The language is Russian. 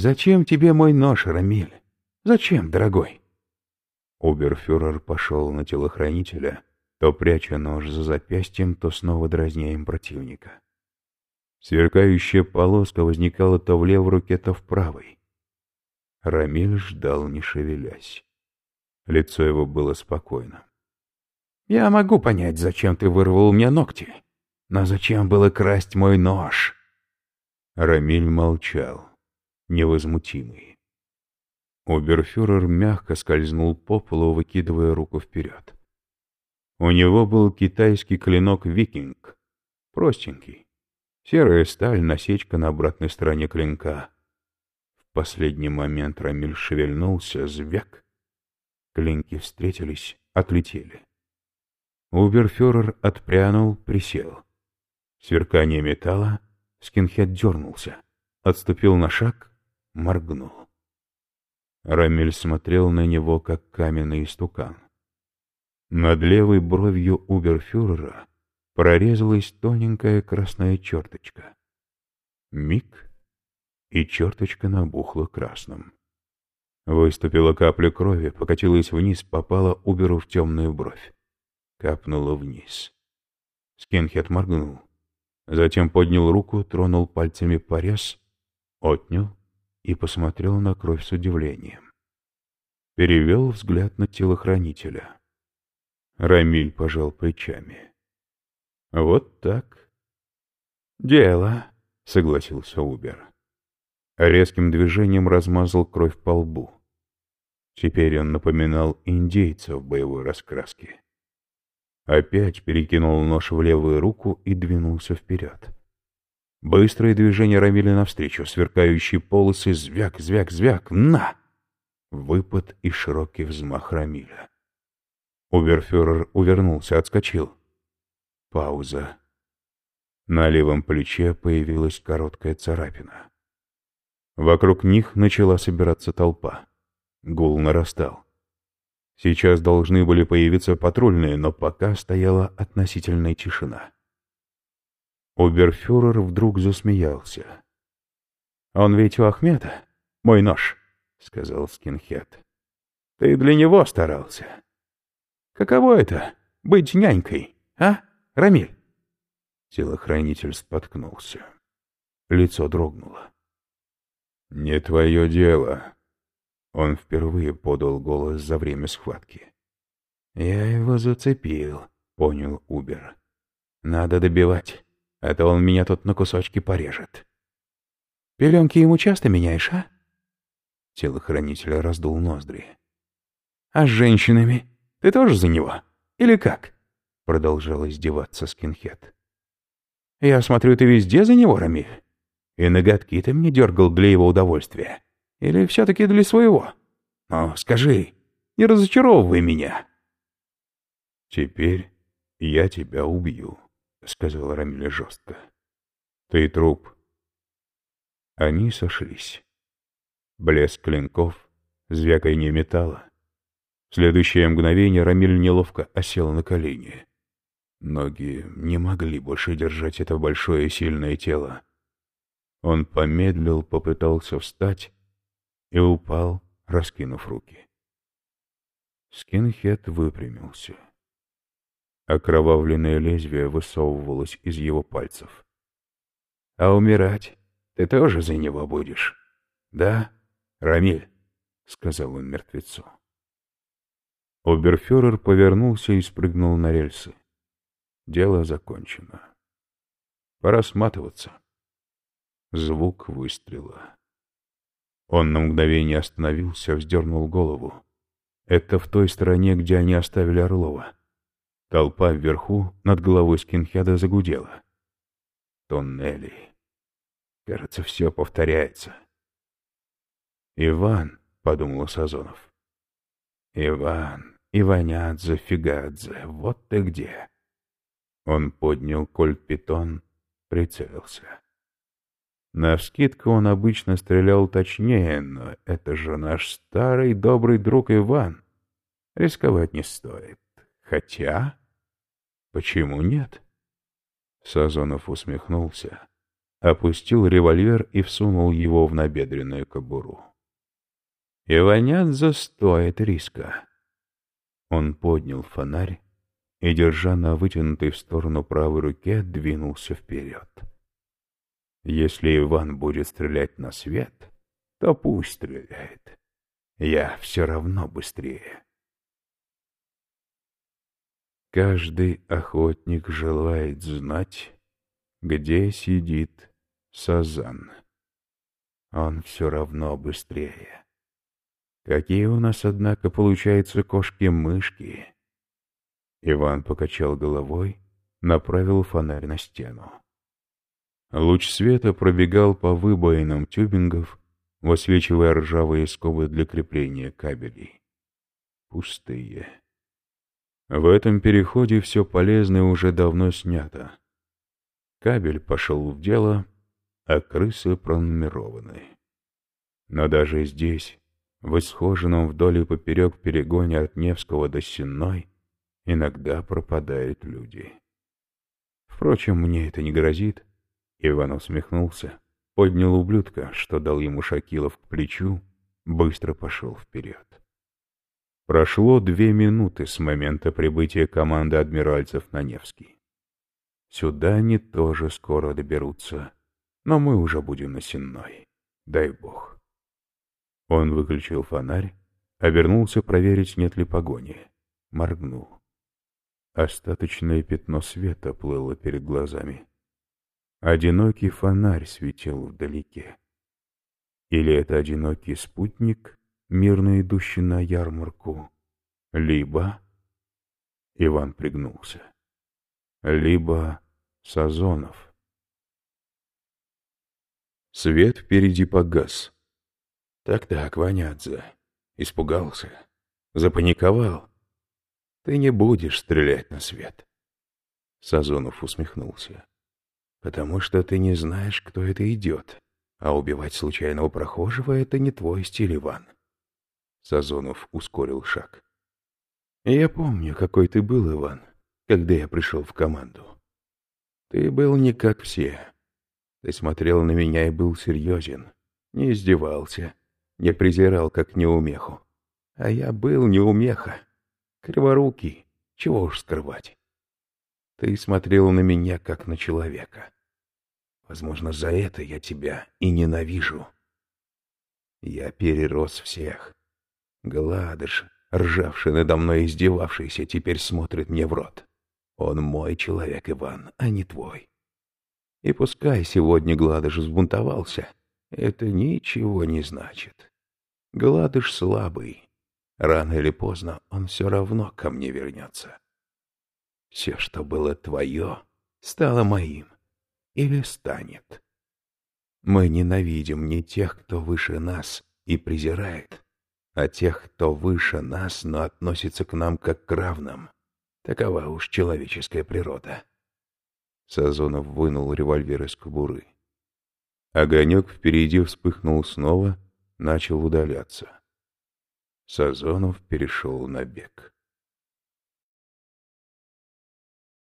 Зачем тебе мой нож, Рамиль? Зачем, дорогой?» Уберфюрер пошел на телохранителя, то пряча нож за запястьем, то снова дразня им противника. Сверкающая полоска возникала то в левой руке, то в правой. Рамиль ждал, не шевелясь. Лицо его было спокойно. «Я могу понять, зачем ты вырвал у меня ногти, но зачем было красть мой нож?» Рамиль молчал, невозмутимый. Оберфюрер мягко скользнул по полу, выкидывая руку вперед. У него был китайский клинок «Викинг», простенький. Серая сталь, насечка на обратной стороне клинка. В последний момент Рамиль шевельнулся, звяк. Клинки встретились, отлетели. Уберфюрер отпрянул, присел. Сверкание металла, скинхед дернулся, отступил на шаг, моргнул. Рамиль смотрел на него, как каменный истукан. Над левой бровью Уберфюрера прорезалась тоненькая красная черточка. Миг, и черточка набухла красным. Выступила капля крови, покатилась вниз, попала Уберу в темную бровь. Капнула вниз. Скинхед моргнул. Затем поднял руку, тронул пальцами порез, отнял и посмотрел на кровь с удивлением. Перевел взгляд на телохранителя. Рамиль пожал плечами. «Вот так». «Дело», — согласился Убер. Резким движением размазал кровь по лбу. Теперь он напоминал индейца в боевой раскраске. Опять перекинул нож в левую руку и двинулся вперед. Быстрое движение Рамиля навстречу, сверкающие полосы, звяк, звяк, звяк, на! Выпад и широкий взмах Рамиля. Уберфюрер увернулся, отскочил. Пауза. На левом плече появилась короткая царапина. Вокруг них начала собираться толпа. Гул нарастал. Сейчас должны были появиться патрульные, но пока стояла относительная тишина. Оберфюрер вдруг засмеялся. «Он ведь у Ахмета? Мой нож», — сказал скинхед. «Ты для него старался. Каково это — быть нянькой, а, Рамиль?» Телохранитель споткнулся. Лицо дрогнуло. «Не твое дело». Он впервые подал голос за время схватки. «Я его зацепил», — понял Убер. «Надо добивать а то он меня тут на кусочки порежет. Пеленки ему часто меняешь, а? Телохранитель раздул ноздри. А с женщинами? Ты тоже за него? Или как? Продолжал издеваться скинхед. Я смотрю, ты везде за него, Рамиль. И ноготки ты мне дергал для его удовольствия. Или все-таки для своего? Ну, скажи, не разочаровывай меня. Теперь я тебя убью. — сказал Рамиль жестко. «Ты труп». Они сошлись. Блеск клинков, звяканье металла. В следующее мгновение Рамиль неловко осел на колени. Ноги не могли больше держать это большое и сильное тело. Он помедлил, попытался встать и упал, раскинув руки. Скинхед выпрямился. Окровавленное лезвие высовывалось из его пальцев. «А умирать ты тоже за него будешь, да, Рамиль?» — сказал он мертвецу. Оберфюрер повернулся и спрыгнул на рельсы. Дело закончено. Пора сматываться. Звук выстрела. Он на мгновение остановился, вздернул голову. Это в той стороне, где они оставили Орлова. Толпа вверху над головой скинхеда загудела. Тоннели. Кажется, все повторяется. «Иван», — подумал Сазонов. «Иван, Иванядзе, Фигадзе, вот ты где!» Он поднял кольт-питон, прицелился. Навскидку он обычно стрелял точнее, но это же наш старый добрый друг Иван. Рисковать не стоит. Хотя... Почему нет? Сазонов усмехнулся. опустил револьвер и всунул его в набедренную кобуру. Иванят стоит риска. Он поднял фонарь и, держа на вытянутой в сторону правой руке, двинулся вперед. Если Иван будет стрелять на свет, то пусть стреляет. Я все равно быстрее. Каждый охотник желает знать, где сидит Сазан. Он все равно быстрее. Какие у нас, однако, получаются кошки-мышки. Иван покачал головой, направил фонарь на стену. Луч света пробегал по выбоинам тюбингов, высвечивая ржавые скобы для крепления кабелей. Пустые. В этом переходе все полезное уже давно снято. Кабель пошел в дело, а крысы пронумерованы. Но даже здесь, в исхоженном вдоль и поперек перегоне от Невского до Сенной, иногда пропадают люди. Впрочем, мне это не грозит. Иван усмехнулся, поднял ублюдка, что дал ему Шакилов к плечу, быстро пошел вперед. Прошло две минуты с момента прибытия команды адмиральцев на Невский. Сюда они тоже скоро доберутся, но мы уже будем на Сенной, дай бог. Он выключил фонарь, обернулся проверить, нет ли погони. Моргнул. Остаточное пятно света плыло перед глазами. Одинокий фонарь светил вдалеке. Или это одинокий спутник, мирно идущий на ярмарку, либо... Иван пригнулся. Либо Сазонов. Свет впереди погас. Так-так, Ванядзе. Испугался. Запаниковал. Ты не будешь стрелять на свет. Сазонов усмехнулся. Потому что ты не знаешь, кто это идет. А убивать случайного прохожего — это не твой стиль, Иван. Сазонов ускорил шаг. Я помню, какой ты был, Иван, когда я пришел в команду. Ты был не как все. Ты смотрел на меня и был серьезен, не издевался, не презирал как неумеху. А я был неумеха, криворукий, чего уж скрывать. Ты смотрел на меня как на человека. Возможно, за это я тебя и ненавижу. Я перерос всех. Гладыш, ржавший надо мной издевавшийся, теперь смотрит мне в рот. Он мой человек, Иван, а не твой. И пускай сегодня Гладыш взбунтовался, это ничего не значит. Гладыш слабый. Рано или поздно он все равно ко мне вернется. Все, что было твое, стало моим. Или станет. Мы ненавидим не тех, кто выше нас и презирает, а тех, кто выше нас, но относится к нам как к равным. Такова уж человеческая природа. Сазонов вынул револьвер из кобуры. Огонек впереди вспыхнул снова — начал удаляться. Сазонов перешел на бег.